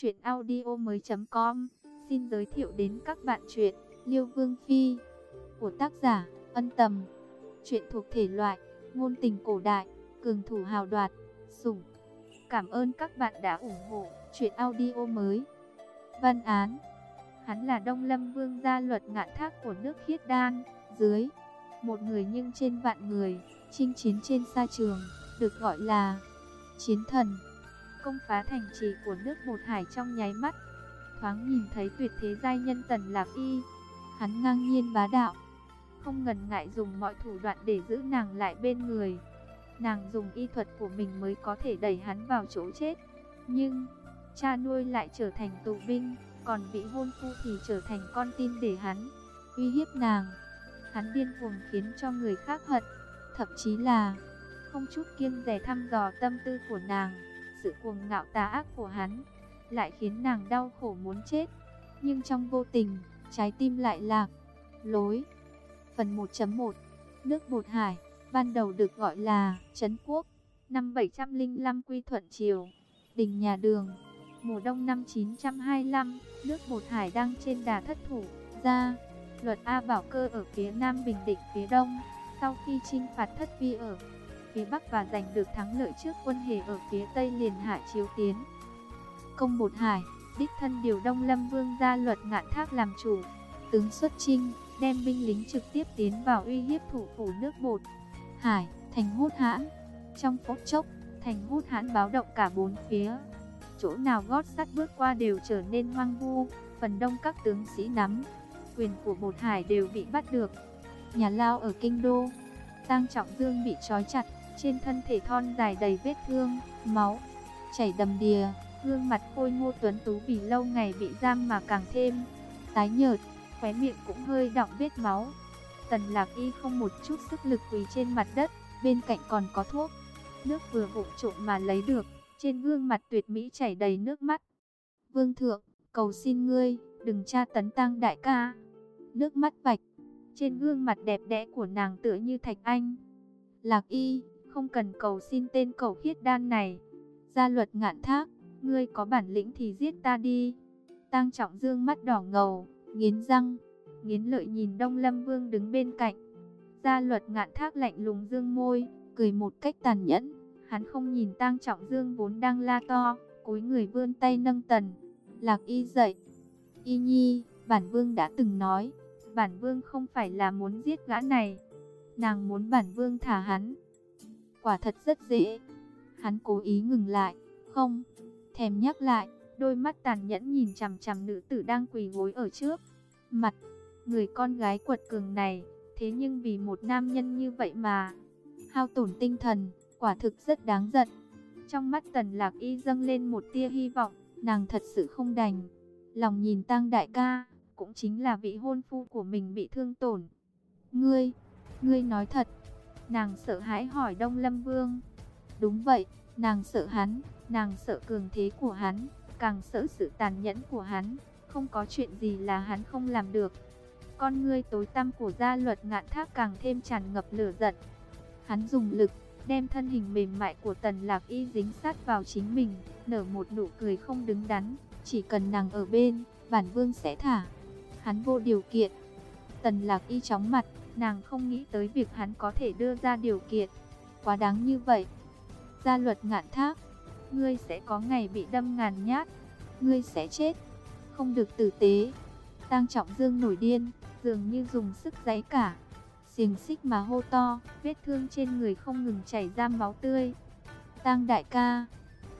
Chuyện audio mới com. Xin giới thiệu đến các bạn chuyện Liêu Vương Phi Của tác giả Ân Tầm. Chuyện thuộc thể loại Ngôn tình cổ đại, Cường thủ hào đoạt, Sủng. Cảm ơn các bạn đã ủng hộ Chuyện audio mới. Văn án. Hắn là Đông Lâm Vương gia luật ngạn thác của nước khiết đan, Dưới. Một người nhưng trên vạn người, Chinh chiến trên sa trường, Được gọi là Chiến thần công phá thành trì của nước Bột Hải trong nháy mắt. Thoáng nhìn thấy tuyệt thế giai nhân Tần Lạc Y, hắn ngang nhiên bá đạo, không ngần ngại dùng mọi thủ đoạn để giữ nàng lại bên người. Nàng dùng y thuật của mình mới có thể đẩy hắn vào chỗ chết, nhưng cha nuôi lại trở thành tù binh, còn vị hôn phu thì trở thành con tin để hắn uy hiếp nàng. Hắn điên cuồng khiến cho người khác hận, thậm chí là không chút kiêng dè thăm dò tâm tư của nàng sự cuồng ngạo tà ác của hắn, lại khiến nàng đau khổ muốn chết. Nhưng trong vô tình, trái tim lại lạc, lối. Phần 1.1 Nước Bột Hải, ban đầu được gọi là Trấn Quốc, năm 705 Quy Thuận Triều, Đình Nhà Đường. Mùa đông năm 925, nước Bột Hải đang trên đà thất thủ, ra, luật A Bảo Cơ ở phía Nam Bình Định phía Đông, sau khi chinh phạt thất vi ở phía Bắc và giành được thắng lợi trước quân hề ở phía Tây liền hạ chiếu tiến. Công Bột Hải, đích thân điều Đông Lâm Vương ra luật ngạn thác làm chủ, tướng xuất chinh, đem binh lính trực tiếp tiến vào uy hiếp thủ phủ nước Bột. Hải, thành hút hãn, trong phút chốc, thành hút hãn báo động cả bốn phía. Chỗ nào gót sắt bước qua đều trở nên hoang vu, phần đông các tướng sĩ nắm, quyền của Bột Hải đều bị bắt được. Nhà Lao ở Kinh Đô, Tăng Trọng Dương bị trói chặt, trên thân thể thon dài đầy vết thương, máu, chảy đầm đìa, gương mặt khôi ngô tuấn tú vì lâu ngày bị giam mà càng thêm tái nhợt, khóe miệng cũng hơi đọng vết máu. Tần Lạc Y không một chút sức lực quỳ trên mặt đất, bên cạnh còn có thuốc. Nước vừa vụng trộm mà lấy được, trên gương mặt tuyệt mỹ chảy đầy nước mắt. Vương thượng, cầu xin ngươi, đừng tra tấn tăng đại ca. Nước mắt vạch, trên gương mặt đẹp đẽ của nàng tựa như thạch anh. Lạc Y, không cần cầu xin tên cầu khiết đan này. Gia luật ngạn thác, ngươi có bản lĩnh thì giết ta đi. Tăng trọng dương mắt đỏ ngầu, nghiến răng, nghiến lợi nhìn Đông Lâm Vương đứng bên cạnh. Gia luật ngạn thác lạnh lùng dương môi, cười một cách tàn nhẫn. Hắn không nhìn Tăng trọng dương vốn đang la to, cúi người vươn tay nâng tần. Lạc y dậy. Y nhi, bản vương đã từng nói, bản vương không phải là muốn giết gã này. Nàng muốn bản vương thả hắn, quả thật rất dễ. Hắn cố ý ngừng lại, không, thèm nhắc lại, đôi mắt tàn nhẫn nhìn chằm chằm nữ tử đang quỳ gối ở trước. Mặt, người con gái quật cường này, thế nhưng vì một nam nhân như vậy mà, hao tổn tinh thần, quả thực rất đáng giận. Trong mắt tần lạc y dâng lên một tia hy vọng, nàng thật sự không đành. Lòng nhìn tăng đại ca, cũng chính là vị hôn phu của mình bị thương tổn. Ngươi, ngươi nói thật, Nàng sợ hãi hỏi Đông Lâm Vương. Đúng vậy, nàng sợ hắn, nàng sợ cường thế của hắn, càng sợ sự tàn nhẫn của hắn. Không có chuyện gì là hắn không làm được. Con ngươi tối tăm của gia luật ngạn thác càng thêm tràn ngập lửa giận. Hắn dùng lực, đem thân hình mềm mại của tần lạc y dính sát vào chính mình, nở một nụ cười không đứng đắn. Chỉ cần nàng ở bên, bản vương sẽ thả. Hắn vô điều kiện. Tần lạc y chóng mặt, Nàng không nghĩ tới việc hắn có thể đưa ra điều kiện. Quá đáng như vậy. Gia luật ngạn thác. Ngươi sẽ có ngày bị đâm ngàn nhát. Ngươi sẽ chết. Không được tử tế. Tăng trọng dương nổi điên. Dường như dùng sức giấy cả. Xiềng xích mà hô to. Vết thương trên người không ngừng chảy ra máu tươi. Tăng đại ca.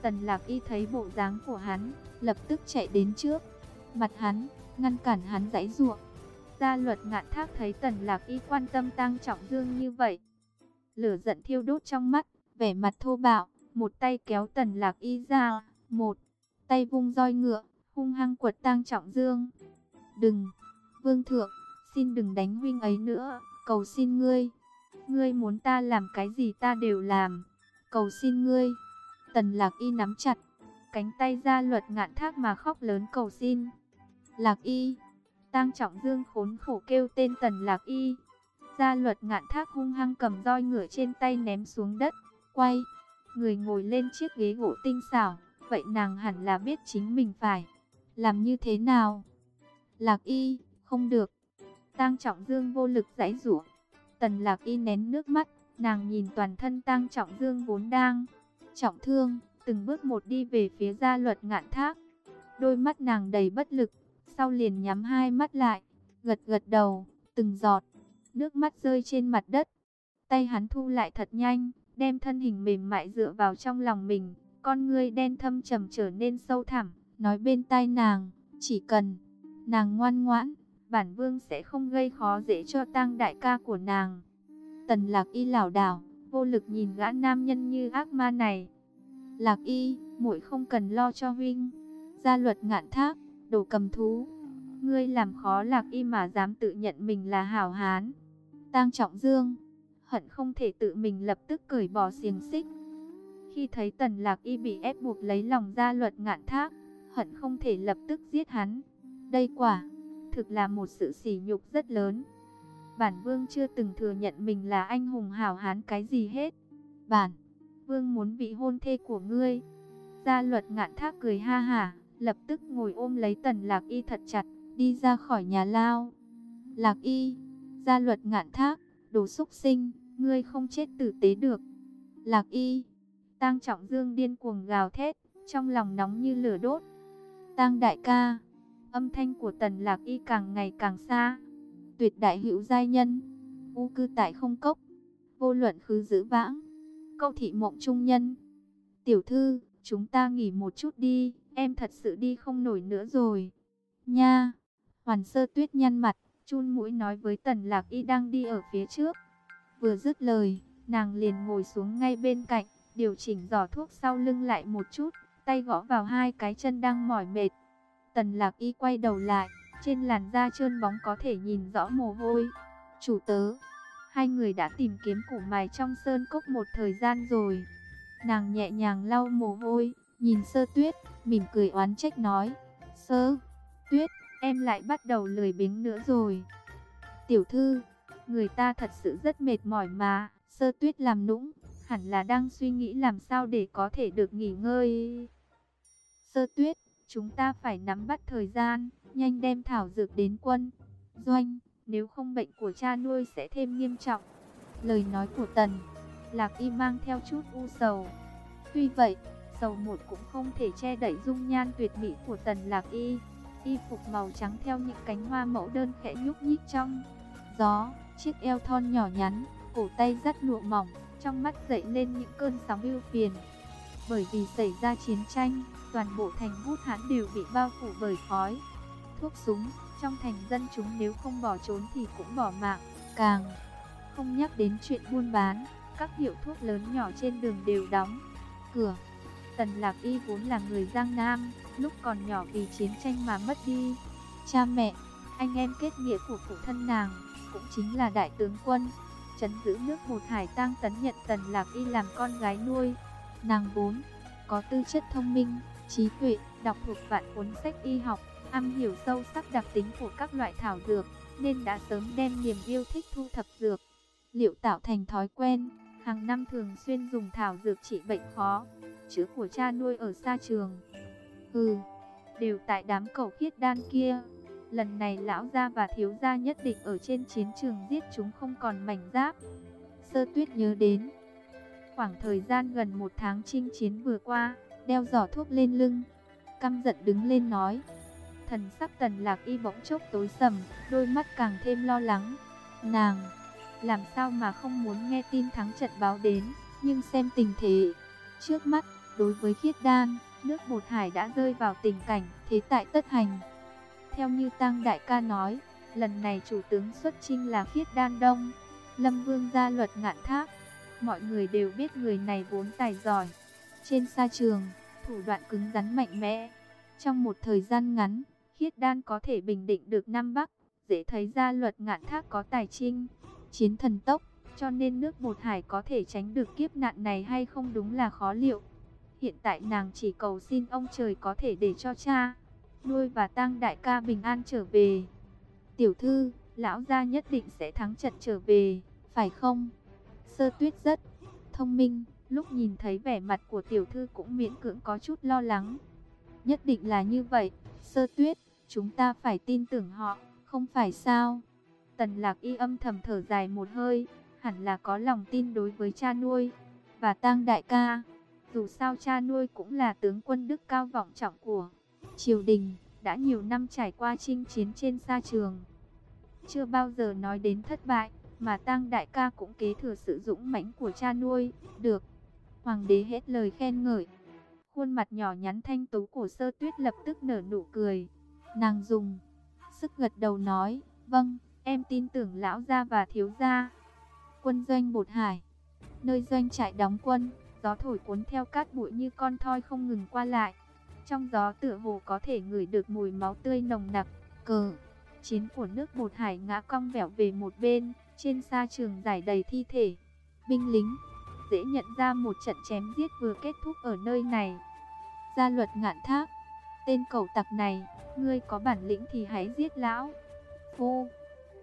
Tần lạc y thấy bộ dáng của hắn. Lập tức chạy đến trước. Mặt hắn. Ngăn cản hắn giãy ruộng Gia luật ngạn thác thấy tần lạc y quan tâm tăng trọng dương như vậy. Lửa giận thiêu đốt trong mắt, vẻ mặt thô bạo, một tay kéo tần lạc y ra, một tay vung roi ngựa, hung hăng quật tăng trọng dương. Đừng, vương thượng, xin đừng đánh huynh ấy nữa, cầu xin ngươi. Ngươi muốn ta làm cái gì ta đều làm, cầu xin ngươi. Tần lạc y nắm chặt, cánh tay ra luật ngạn thác mà khóc lớn cầu xin. Lạc y, Tang Trọng Dương khốn khổ kêu tên Tần Lạc Y. Gia luật ngạn thác hung hăng cầm roi ngựa trên tay ném xuống đất, quay. Người ngồi lên chiếc ghế gỗ tinh xảo, vậy nàng hẳn là biết chính mình phải làm như thế nào. Lạc y, không được. Tang Trọng Dương vô lực giãy giụa. Tần Lạc y nén nước mắt, nàng nhìn toàn thân Tang Trọng Dương vốn đang trọng thương, từng bước một đi về phía gia luật ngạn thác. Đôi mắt nàng đầy bất lực, sau liền nhắm hai mắt lại, gật gật đầu, từng giọt, nước mắt rơi trên mặt đất. Tay hắn thu lại thật nhanh, đem thân hình mềm mại dựa vào trong lòng mình, con ngươi đen thâm trầm trở nên sâu thẳm, nói bên tai nàng, chỉ cần nàng ngoan ngoãn, bản vương sẽ không gây khó dễ cho tang đại ca của nàng. Tần lạc y lảo đảo, vô lực nhìn gã nam nhân như ác ma này. Lạc y, muội không cần lo cho huynh. Gia luật ngạn thác, đồ cầm thú. Ngươi làm khó lạc y mà dám tự nhận mình là hảo hán. Tang trọng dương, hận không thể tự mình lập tức cởi bỏ xiềng xích. Khi thấy tần lạc y bị ép buộc lấy lòng gia luật ngạn thác, hận không thể lập tức giết hắn. Đây quả, thực là một sự sỉ nhục rất lớn. Bản vương chưa từng thừa nhận mình là anh hùng hảo hán cái gì hết. Bản, vương muốn vị hôn thê của ngươi. Gia luật ngạn thác cười ha hả, lập tức ngồi ôm lấy tần lạc y thật chặt, đi ra khỏi nhà lao. Lạc y, gia luật ngạn thác, đồ xúc sinh, ngươi không chết tử tế được. Lạc y, tang trọng dương điên cuồng gào thét, trong lòng nóng như lửa đốt. Tang đại ca, âm thanh của tần lạc y càng ngày càng xa. Tuyệt đại hữu giai nhân, u cư tại không cốc, vô luận khứ giữ vãng, câu thị mộng trung nhân. Tiểu thư, chúng ta nghỉ một chút đi, em thật sự đi không nổi nữa rồi. Nha, hoàn sơ tuyết nhăn mặt, chun mũi nói với tần lạc y đang đi ở phía trước. Vừa dứt lời, nàng liền ngồi xuống ngay bên cạnh, điều chỉnh giỏ thuốc sau lưng lại một chút, tay gõ vào hai cái chân đang mỏi mệt. Tần lạc y quay đầu lại, trên làn da trơn bóng có thể nhìn rõ mồ hôi. Chủ tớ, hai người đã tìm kiếm củ mài trong sơn cốc một thời gian rồi. Nàng nhẹ nhàng lau mồ hôi, nhìn sơ tuyết, mỉm cười oán trách nói. Sơ, tuyết, em lại bắt đầu lười biếng nữa rồi. Tiểu thư, người ta thật sự rất mệt mỏi mà, sơ tuyết làm nũng, hẳn là đang suy nghĩ làm sao để có thể được nghỉ ngơi. Sơ tuyết, chúng ta phải nắm bắt thời gian, nhanh đem thảo dược đến quân. Doanh, nếu không bệnh của cha nuôi sẽ thêm nghiêm trọng. Lời nói của Tần, Lạc Y mang theo chút u sầu. Tuy vậy, dầu một cũng không thể che đậy dung nhan tuyệt mỹ của Tần Lạc Y. Y phục màu trắng theo những cánh hoa mẫu đơn khẽ nhúc nhích trong gió, chiếc eo thon nhỏ nhắn, cổ tay rất lụa mỏng, trong mắt dậy lên những cơn sóng ưu phiền. Bởi vì xảy ra chiến tranh, toàn bộ thành Bút Hán đều bị bao phủ bởi khói, thuốc súng. Trong thành dân chúng nếu không bỏ trốn thì cũng bỏ mạng, càng không nhắc đến chuyện buôn bán. Các hiệu thuốc lớn nhỏ trên đường đều đóng cửa. Tần Lạc Y vốn là người Giang Nam, lúc còn nhỏ vì chiến tranh mà mất đi. Cha mẹ, anh em kết nghĩa của phụ thân nàng, cũng chính là đại tướng quân. Trấn giữ nước một hải tang tấn nhận Tần Lạc Y làm con gái nuôi. Nàng vốn có tư chất thông minh, trí tuệ, đọc thuộc vạn cuốn sách y học, am hiểu sâu sắc đặc tính của các loại thảo dược, nên đã sớm đem niềm yêu thích thu thập dược. Liệu tạo thành thói quen, hàng năm thường xuyên dùng thảo dược trị bệnh khó, chữa của cha nuôi ở xa trường. Hừ, đều tại đám cầu khiết đan kia. Lần này lão gia và thiếu gia nhất định ở trên chiến trường giết chúng không còn mảnh giáp. Sơ tuyết nhớ đến, khoảng thời gian gần một tháng chinh chiến vừa qua, đeo giỏ thuốc lên lưng. Căm giận đứng lên nói. Thần sắc tần lạc y bỗng chốc tối sầm, đôi mắt càng thêm lo lắng. Nàng, làm sao mà không muốn nghe tin thắng trận báo đến, nhưng xem tình thế. Trước mắt, đối với khiết đan, nước bột hải đã rơi vào tình cảnh thế tại tất hành. Theo như Tăng Đại ca nói, lần này chủ tướng xuất chinh là khiết đan đông, lâm vương gia luật ngạn thác. Mọi người đều biết người này vốn tài giỏi. Trên sa trường, thủ đoạn cứng rắn mạnh mẽ. Trong một thời gian ngắn, khiết đan có thể bình định được Nam Bắc. Dễ thấy ra luật ngạn thác có tài trinh, chiến thần tốc. Cho nên nước bột hải có thể tránh được kiếp nạn này hay không đúng là khó liệu. Hiện tại nàng chỉ cầu xin ông trời có thể để cho cha, nuôi và tang đại ca bình an trở về. Tiểu thư, lão gia nhất định sẽ thắng trận trở về, phải không? Sơ tuyết rất thông minh, lúc nhìn thấy vẻ mặt của tiểu thư cũng miễn cưỡng có chút lo lắng. Nhất định là như vậy, sơ tuyết, chúng ta phải tin tưởng họ, không phải sao? Tần lạc y âm thầm thở dài một hơi, hẳn là có lòng tin đối với cha nuôi, và tang đại ca. Dù sao cha nuôi cũng là tướng quân đức cao vọng trọng của triều đình, đã nhiều năm trải qua chinh chiến trên sa trường. Chưa bao giờ nói đến thất bại, mà tang đại ca cũng kế thừa sự dũng mãnh của cha nuôi, được. Hoàng đế hết lời khen ngợi. Khuôn mặt nhỏ nhắn thanh tú của sơ tuyết lập tức nở nụ cười. Nàng dùng sức gật đầu nói, vâng, em tin tưởng lão gia và thiếu gia. Quân doanh bột hải, nơi doanh trại đóng quân, gió thổi cuốn theo cát bụi như con thoi không ngừng qua lại. Trong gió tựa hồ có thể ngửi được mùi máu tươi nồng nặc, cờ. Chiến của nước bột hải ngã cong vẻo về một bên, trên sa trường giải đầy thi thể. Binh lính, dễ nhận ra một trận chém giết vừa kết thúc ở nơi này. Gia luật ngạn thác, tên cầu tặc này, ngươi có bản lĩnh thì hãy giết lão. Phô,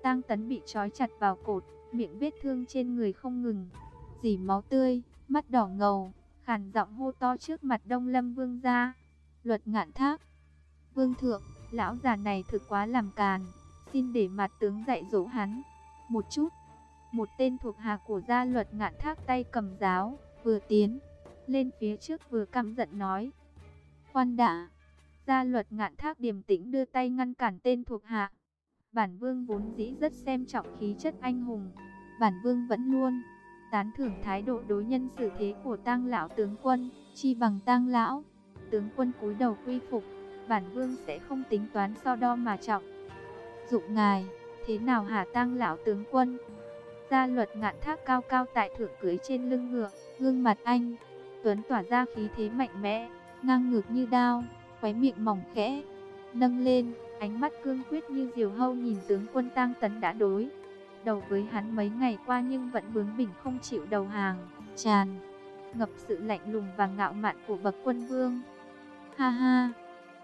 tang tấn bị trói chặt vào cột, miệng vết thương trên người không ngừng, dì máu tươi, mắt đỏ ngầu, khàn giọng hô to trước mặt Đông Lâm Vương gia. Luật ngạn thác, Vương thượng, lão già này thực quá làm càn, xin để mặt tướng dạy dỗ hắn. Một chút, một tên thuộc hạ của gia luật ngạn thác tay cầm giáo, vừa tiến, lên phía trước vừa căm giận nói. Khoan đã, gia luật ngạn thác điềm tĩnh đưa tay ngăn cản tên thuộc hạ. Bản vương vốn dĩ rất xem trọng khí chất anh hùng, bản vương vẫn luôn tán thưởng thái độ đối nhân xử thế của tang lão tướng quân, chi bằng tang lão. Tướng quân cúi đầu quy phục, bản vương sẽ không tính toán so đo mà trọng. Dụng ngài, thế nào hả tang lão tướng quân? Gia luật ngạn thác cao cao tại thượng cưới trên lưng ngựa, gương mặt anh, Tuấn tỏa ra khí thế mạnh mẽ, ngang ngược như đao, khóe miệng mỏng khẽ, nâng lên, ánh mắt cương quyết như diều hâu nhìn tướng quân tang tấn đã đối. Đầu với hắn mấy ngày qua nhưng vẫn bướng bỉnh không chịu đầu hàng, tràn, ngập sự lạnh lùng và ngạo mạn của bậc quân vương. Ha ha,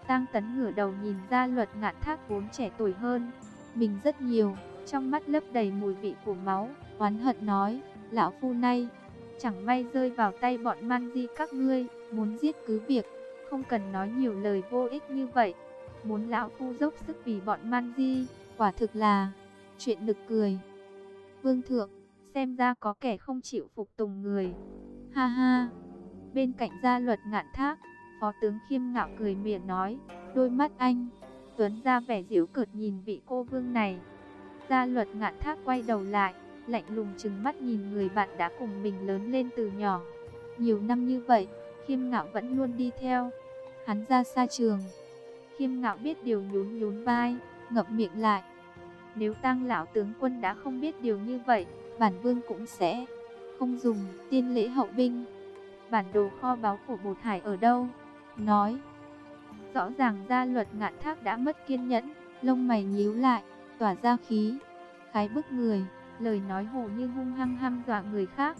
tang tấn ngửa đầu nhìn ra luật ngạn thác vốn trẻ tuổi hơn, mình rất nhiều, trong mắt lấp đầy mùi vị của máu, oán hận nói, lão phu nay chẳng may rơi vào tay bọn man di các ngươi, muốn giết cứ việc, không cần nói nhiều lời vô ích như vậy, muốn lão phu dốc sức vì bọn man di, quả thực là chuyện nực cười. Vương thượng, xem ra có kẻ không chịu phục tùng người. Ha ha, bên cạnh gia luật ngạn thác, phó tướng khiêm ngạo cười mỉa nói, đôi mắt anh, Tuấn ra vẻ diễu cợt nhìn vị cô vương này. Gia luật ngạn thác quay đầu lại, lạnh lùng chừng mắt nhìn người bạn đã cùng mình lớn lên từ nhỏ. Nhiều năm như vậy, khiêm ngạo vẫn luôn đi theo. Hắn ra xa trường. Khiêm ngạo biết điều nhún nhún vai, ngập miệng lại. Nếu tăng lão tướng quân đã không biết điều như vậy, bản vương cũng sẽ không dùng tiên lễ hậu binh. Bản đồ kho báu của bột hải ở đâu? Nói. Rõ ràng gia luật ngạn thác đã mất kiên nhẫn, lông mày nhíu lại, tỏa ra khí, khái bức người, lời nói hồ như hung hăng hăm dọa người khác.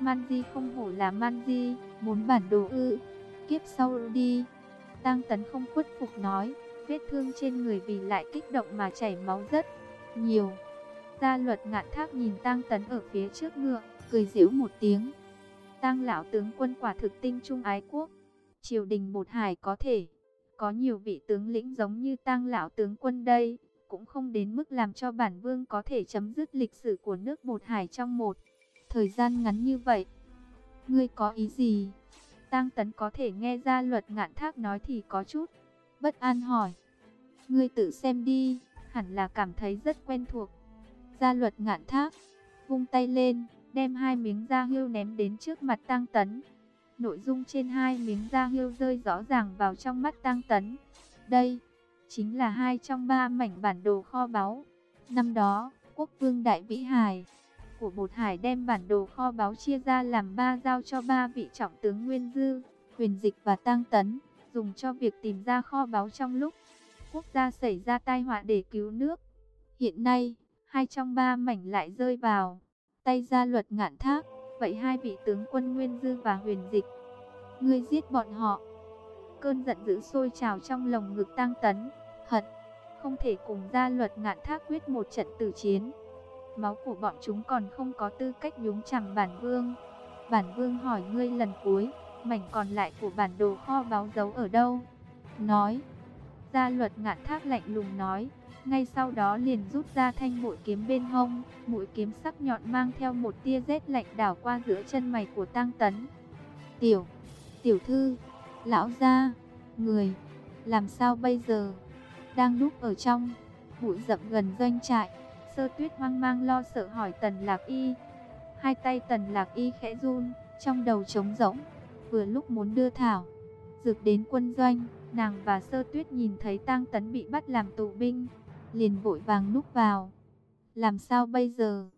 Man Di không hổ là Man Di, muốn bản đồ ư, kiếp sau đi. Tăng Tấn không khuất phục nói, vết thương trên người vì lại kích động mà chảy máu rất nhiều. Gia luật ngạn thác nhìn tang Tấn ở phía trước ngựa, cười giễu một tiếng. tang lão tướng quân quả thực tinh trung ái quốc, triều đình một hải có thể có nhiều vị tướng lĩnh giống như tang lão tướng quân đây, cũng không đến mức làm cho bản vương có thể chấm dứt lịch sử của nước bột hải trong một thời gian ngắn như vậy. Ngươi có ý gì? tang Tấn có thể nghe ra luật ngạn thác nói thì có chút. Bất an hỏi. Ngươi tự xem đi, hẳn là cảm thấy rất quen thuộc. Gia luật ngạn thác, vung tay lên, đem hai miếng da hưu ném đến trước mặt Tăng Tấn. Nội dung trên hai miếng da hưu rơi rõ ràng vào trong mắt Tăng Tấn. Đây, chính là hai trong ba mảnh bản đồ kho báu. Năm đó, quốc vương Đại Vĩ Hải của Bột Hải đem bản đồ kho báu chia ra làm ba giao cho ba vị trọng tướng Nguyên Dư, Huyền Dịch và Tăng Tấn, dùng cho việc tìm ra kho báu trong lúc quốc gia xảy ra tai họa để cứu nước. Hiện nay, hai trong ba mảnh lại rơi vào tay gia luật ngạn thác, vậy hai vị tướng quân Nguyên Dư và Huyền Dịch, ngươi giết bọn họ. Cơn giận dữ sôi trào trong lồng ngực tăng tấn, hận, không thể cùng gia luật ngạn thác quyết một trận tử chiến. Máu của bọn chúng còn không có tư cách nhúng chẳng bản vương. Bản vương hỏi ngươi lần cuối, mảnh còn lại của bản đồ kho báu giấu ở đâu? Nói. Gia luật ngạn thác lạnh lùng nói. Ngay sau đó liền rút ra thanh mũi kiếm bên hông, mũi kiếm sắc nhọn mang theo một tia rét lạnh đảo qua giữa chân mày của Tăng Tấn. Tiểu, tiểu thư, lão gia, người, làm sao bây giờ? Đang núp ở trong, bụi rậm gần doanh trại, sơ tuyết hoang mang lo sợ hỏi Tần Lạc Y. Hai tay Tần Lạc Y khẽ run, trong đầu trống rỗng, vừa lúc muốn đưa Thảo. Dược đến quân doanh, nàng và sơ tuyết nhìn thấy tang tấn bị bắt làm tù binh, liền vội vàng núp vào. Làm sao bây giờ?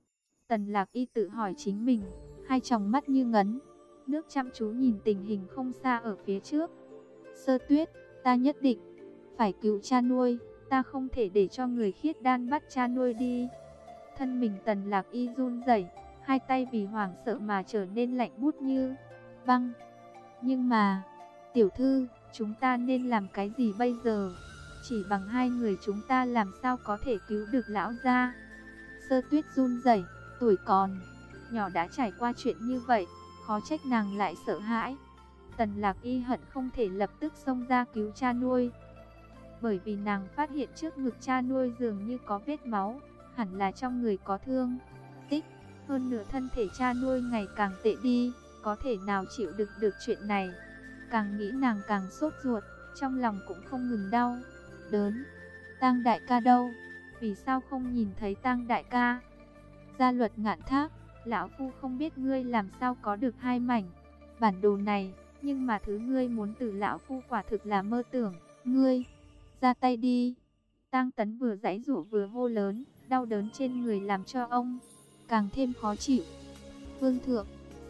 Tần lạc y tự hỏi chính mình, hai tròng mắt như ngấn, nước chăm chú nhìn tình hình không xa ở phía trước. Sơ tuyết, ta nhất định, phải cứu cha nuôi, ta không thể để cho người khiết đan bắt cha nuôi đi. Thân mình tần lạc y run rẩy hai tay vì hoảng sợ mà trở nên lạnh bút như băng. Nhưng mà, tiểu thư, chúng ta nên làm cái gì bây giờ? Chỉ bằng hai người chúng ta làm sao có thể cứu được lão gia? Sơ tuyết run rẩy, tuổi còn, nhỏ đã trải qua chuyện như vậy, khó trách nàng lại sợ hãi. Tần lạc y hận không thể lập tức xông ra cứu cha nuôi. Bởi vì nàng phát hiện trước ngực cha nuôi dường như có vết máu, hẳn là trong người có thương. Tích, hơn nửa thân thể cha nuôi ngày càng tệ đi, có thể nào chịu đựng được chuyện này. Càng nghĩ nàng càng sốt ruột, trong lòng cũng không ngừng đau, đớn. Tang đại ca đâu? Vì sao không nhìn thấy Tang đại ca? Gia luật ngạn thác, lão phu không biết ngươi làm sao có được hai mảnh bản đồ này, nhưng mà thứ ngươi muốn từ lão phu quả thực là mơ tưởng, ngươi ra tay đi. Tang Tấn vừa giãy giụa vừa hô lớn, đau đớn trên người làm cho ông càng thêm khó chịu. Vương thượng,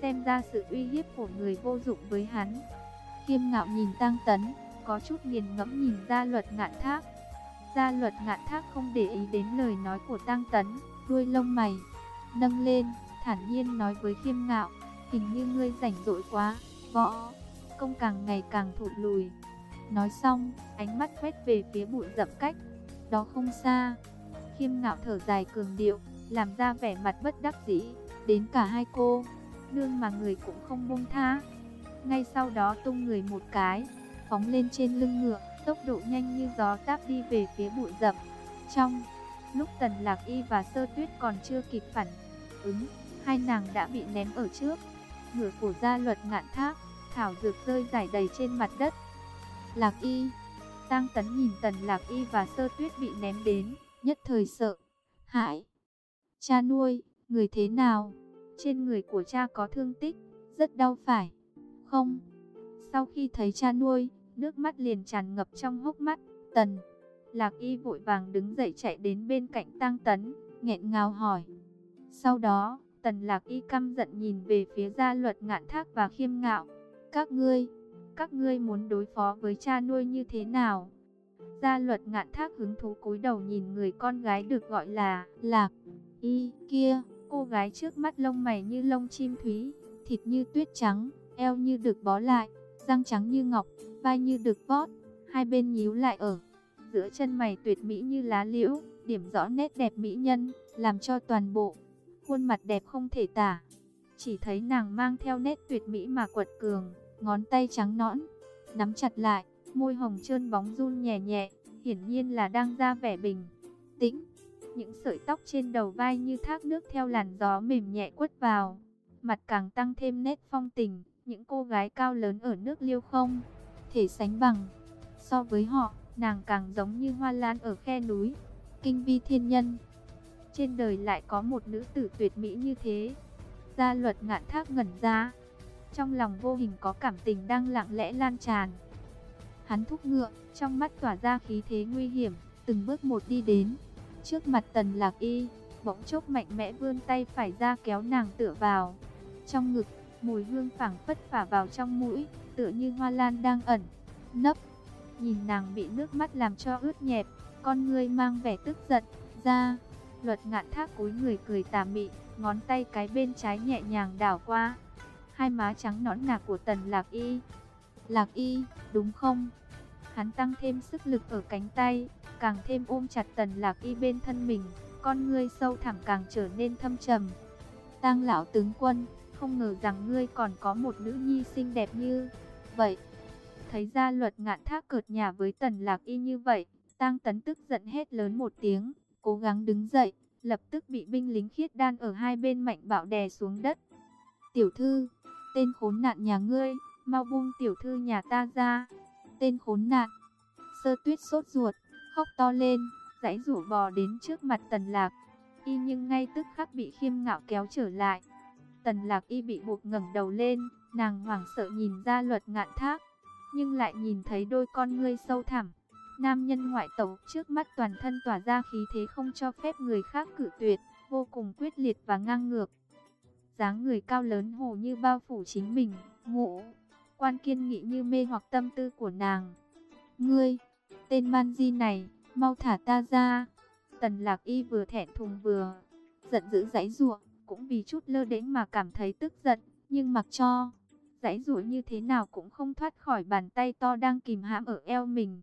xem ra sự uy hiếp của người vô dụng với hắn. Khiêm ngạo nhìn Tang Tấn, có chút nghiền ngẫm nhìn ra luật ngạn thác. Gia luật ngạn thác không để ý đến lời nói của Tang Tấn, đuôi lông mày nâng lên, thản nhiên nói với khiêm ngạo, hình như ngươi rảnh rỗi quá, võ, công càng ngày càng thụt lùi. Nói xong, ánh mắt quét về phía bụi rậm cách, đó không xa. Khiêm ngạo thở dài cường điệu, làm ra vẻ mặt bất đắc dĩ, đến cả hai cô, dương mà người cũng không buông tha. Ngay sau đó tung người một cái, phóng lên trên lưng ngựa, tốc độ nhanh như gió táp đi về phía bụi rậm. Trong lúc Tần Lạc Y và Sơ Tuyết còn chưa kịp phản ứng, hai nàng đã bị ném ở trước. Ngựa của gia luật ngạn thác, thảo dược rơi rải đầy trên mặt đất. Lạc Y, Tang Tấn nhìn Tần Lạc Y và Sơ Tuyết bị ném đến, nhất thời sợ, hãi. Cha nuôi, người thế nào? Trên người của cha có thương tích, rất đau phải. Không. Sau khi thấy cha nuôi, nước mắt liền tràn ngập trong hốc mắt. Tần. Lạc y vội vàng đứng dậy chạy đến bên cạnh tang Tấn, nghẹn ngào hỏi. Sau đó, Tần Lạc y căm giận nhìn về phía gia luật ngạn thác và khiêm ngạo. Các ngươi, các ngươi muốn đối phó với cha nuôi như thế nào? Gia luật ngạn thác hứng thú cúi đầu nhìn người con gái được gọi là Lạc y kia, cô gái trước mắt lông mày như lông chim thúy, thịt như tuyết trắng, eo như được bó lại, răng trắng như ngọc, vai như được vót, hai bên nhíu lại ở giữa chân mày tuyệt mỹ như lá liễu, điểm rõ nét đẹp mỹ nhân, làm cho toàn bộ khuôn mặt đẹp không thể tả. Chỉ thấy nàng mang theo nét tuyệt mỹ mà quật cường, ngón tay trắng nõn, nắm chặt lại, môi hồng trơn bóng run nhẹ nhẹ, hiển nhiên là đang ra vẻ bình tĩnh. Những sợi tóc trên đầu vai như thác nước theo làn gió mềm nhẹ quất vào, mặt càng tăng thêm nét phong tình, những cô gái cao lớn ở nước liêu không thể sánh bằng. So với họ, nàng càng giống như hoa lan ở khe núi, kinh vi thiên nhân. Trên đời lại có một nữ tử tuyệt mỹ như thế. Gia luật ngạn thác ngẩn ra, trong lòng vô hình có cảm tình đang lặng lẽ lan tràn. Hắn thúc ngựa, trong mắt tỏa ra khí thế nguy hiểm, từng bước một đi đến. Trước mặt tần lạc y, bỗng chốc mạnh mẽ vươn tay phải ra kéo nàng tựa vào. Trong ngực, mùi hương phảng phất phả vào trong mũi, tựa như hoa lan đang ẩn, nấp. Nhìn nàng bị nước mắt làm cho ướt nhẹp, con ngươi mang vẻ tức giận, ra. Luật ngạn thác cúi người cười tà mị, ngón tay cái bên trái nhẹ nhàng đảo qua. Hai má trắng nõn nà của tần lạc y. Lạc y, đúng không? Hắn tăng thêm sức lực ở cánh tay, càng thêm ôm chặt tần lạc y bên thân mình, con ngươi sâu thẳm càng trở nên thâm trầm. Tang lão tướng quân, không ngờ rằng ngươi còn có một nữ nhi xinh đẹp như vậy. Thấy ra luật ngạn thác cợt nhà với tần lạc y như vậy, tang tấn tức giận hết lớn một tiếng, cố gắng đứng dậy, lập tức bị binh lính khiết đan ở hai bên mạnh bạo đè xuống đất. Tiểu thư, tên khốn nạn nhà ngươi, mau buông tiểu thư nhà ta ra. Tên khốn nạn, sơ tuyết sốt ruột, khóc to lên, dãy rủ bò đến trước mặt tần lạc. Y nhưng ngay tức khắc bị khiêm ngạo kéo trở lại. Tần lạc y bị buộc ngẩng đầu lên, nàng hoảng sợ nhìn ra luật ngạn thác, nhưng lại nhìn thấy đôi con ngươi sâu thẳm. Nam nhân ngoại tẩu trước mắt toàn thân tỏa ra khí thế không cho phép người khác cử tuyệt, vô cùng quyết liệt và ngang ngược. dáng người cao lớn hồ như bao phủ chính mình, ngộ, quan kiên nghị như mê hoặc tâm tư của nàng. Ngươi, tên man di này, mau thả ta ra. Tần lạc y vừa thẹn thùng vừa, giận dữ giãy ruộng, cũng vì chút lơ đễnh mà cảm thấy tức giận, nhưng mặc cho, giãy rủa như thế nào cũng không thoát khỏi bàn tay to đang kìm hãm ở eo mình.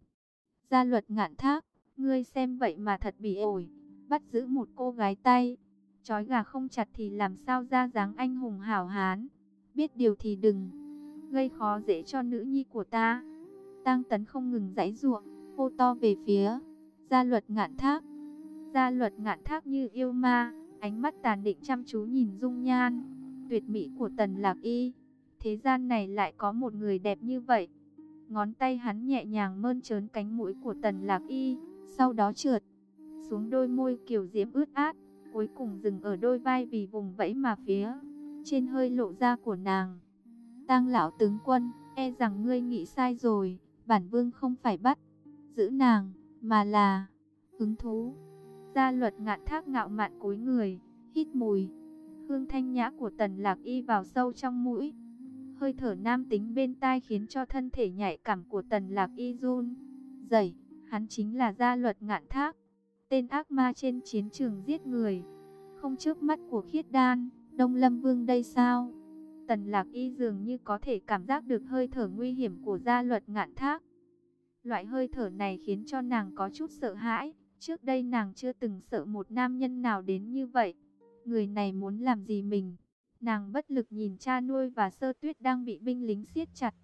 Gia luật ngạn thác, ngươi xem vậy mà thật bị ổi, bắt giữ một cô gái tay, chói gà không chặt thì làm sao ra dáng anh hùng hảo hán, biết điều thì đừng, gây khó dễ cho nữ nhi của ta. Tăng tấn không ngừng giãy ruộng, hô to về phía, gia luật ngạn thác. Gia luật ngạn thác như yêu ma, ánh mắt tàn định chăm chú nhìn dung nhan, tuyệt mỹ của tần lạc y. Thế gian này lại có một người đẹp như vậy. Ngón tay hắn nhẹ nhàng mơn trớn cánh mũi của tần lạc y, sau đó trượt xuống đôi môi kiểu diễm ướt át, cuối cùng dừng ở đôi vai vì vùng vẫy mà phía trên hơi lộ ra của nàng. Tang lão tướng quân, e rằng ngươi nghĩ sai rồi, bản vương không phải bắt giữ nàng, mà là hứng thú. Gia luật ngạn thác ngạo mạn cúi người, hít mùi hương thanh nhã của tần lạc y vào sâu trong mũi. Hơi thở nam tính bên tai khiến cho thân thể nhạy cảm của tần lạc y run. Dậy, hắn chính là gia luật ngạn thác. Tên ác ma trên chiến trường giết người. Không trước mắt của khiết đan, đông lâm vương đây sao? Tần lạc y dường như có thể cảm giác được hơi thở nguy hiểm của gia luật ngạn thác. Loại hơi thở này khiến cho nàng có chút sợ hãi. Trước đây nàng chưa từng sợ một nam nhân nào đến như vậy. Người này muốn làm gì mình? Nàng bất lực nhìn cha nuôi và sơ tuyết đang bị binh lính siết chặt.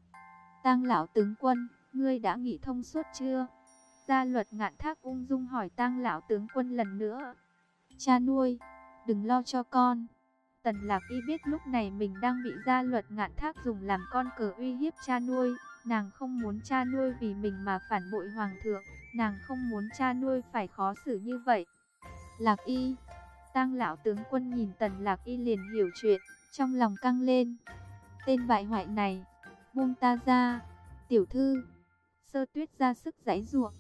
Tang lão tướng quân, ngươi đã nghĩ thông suốt chưa? Gia luật ngạn thác ung dung hỏi tang lão tướng quân lần nữa. Cha nuôi, đừng lo cho con. Tần lạc y biết lúc này mình đang bị gia luật ngạn thác dùng làm con cờ uy hiếp cha nuôi. Nàng không muốn cha nuôi vì mình mà phản bội hoàng thượng. Nàng không muốn cha nuôi phải khó xử như vậy. Lạc y, Tang lão tướng quân nhìn Tần Lạc Y liền hiểu chuyện, trong lòng căng lên. Tên bại hoại này, buông ta ra, tiểu thư. Sơ tuyết ra sức giãy ruộng,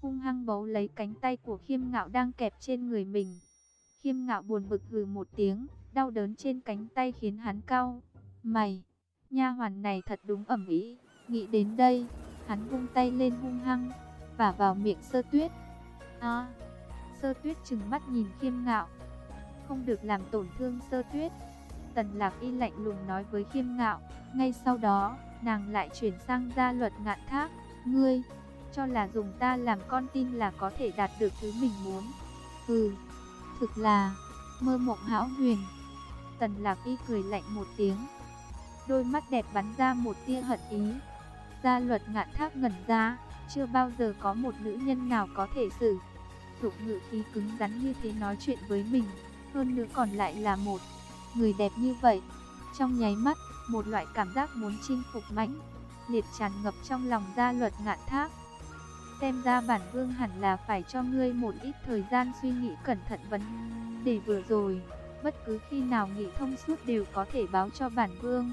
hung hăng bấu lấy cánh tay của khiêm ngạo đang kẹp trên người mình. Khiêm ngạo buồn bực hừ một tiếng, đau đớn trên cánh tay khiến hắn cau. Mày, nha hoàn này thật đúng ẩm ý. Nghĩ đến đây, hắn vung tay lên hung hăng, và vào miệng sơ tuyết. À, sơ tuyết trừng mắt nhìn khiêm ngạo, không được làm tổn thương sơ tuyết. Tần lạc y lạnh lùng nói với khiêm ngạo, ngay sau đó, nàng lại chuyển sang gia luật ngạn thác, ngươi, cho là dùng ta làm con tin là có thể đạt được thứ mình muốn. Ừ, thực là, mơ mộng hão huyền. Tần lạc y cười lạnh một tiếng, đôi mắt đẹp bắn ra một tia hận ý. Gia luật ngạn thác ngẩn ra, chưa bao giờ có một nữ nhân nào có thể xử dụng ngữ khí cứng rắn như thế nói chuyện với mình hơn nữa còn lại là một người đẹp như vậy. Trong nháy mắt, một loại cảm giác muốn chinh phục mãnh liệt tràn ngập trong lòng gia luật ngạn thác. Xem ra bản vương hẳn là phải cho ngươi một ít thời gian suy nghĩ cẩn thận vấn để vừa rồi. Bất cứ khi nào nghĩ thông suốt đều có thể báo cho bản vương.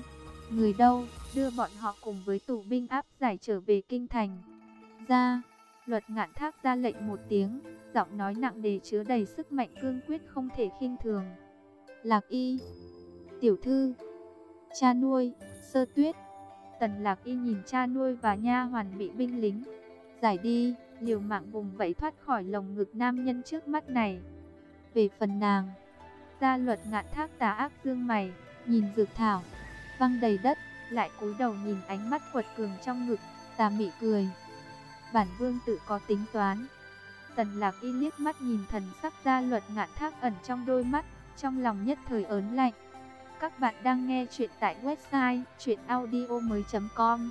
Người đâu, đưa bọn họ cùng với tù binh áp giải trở về kinh thành. Ra, luật ngạn thác ra lệnh một tiếng, giọng nói nặng đề chứa đầy sức mạnh cương quyết không thể khinh thường. Lạc y, tiểu thư, cha nuôi, sơ tuyết. Tần lạc y nhìn cha nuôi và nha hoàn bị binh lính. Giải đi, liều mạng vùng vẫy thoát khỏi lồng ngực nam nhân trước mắt này. Về phần nàng, gia luật ngạn thác tà ác dương mày, nhìn dược thảo, văng đầy đất, lại cúi đầu nhìn ánh mắt quật cường trong ngực, tà mị cười. Bản vương tự có tính toán, Tần lạc y liếc mắt nhìn thần sắc ra luật ngạn thác ẩn trong đôi mắt, trong lòng nhất thời ớn lạnh. Các bạn đang nghe chuyện tại website chuyenaudio.com